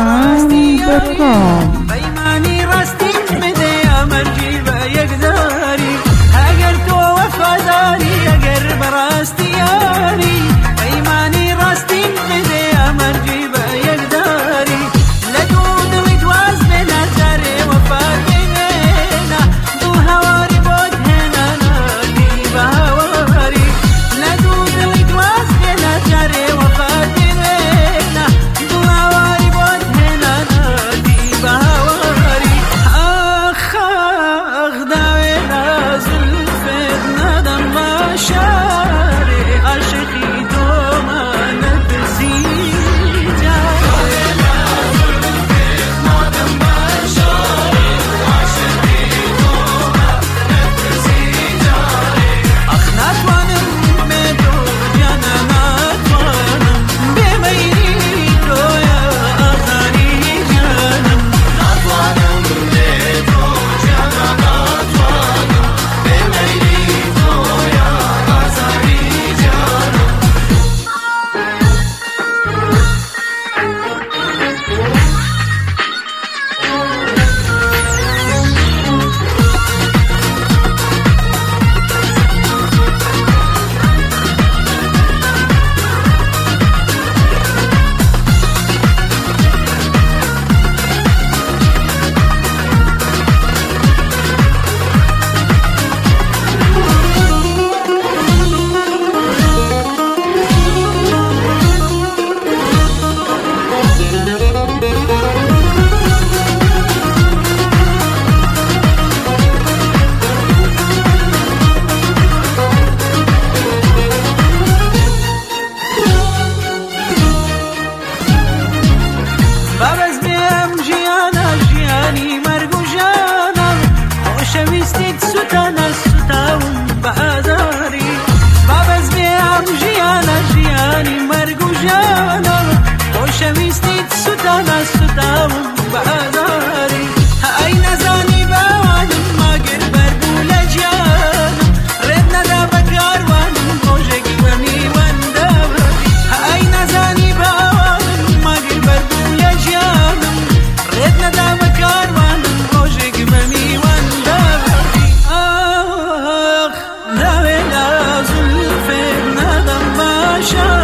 www.theartofliving.com. Stay. to عشان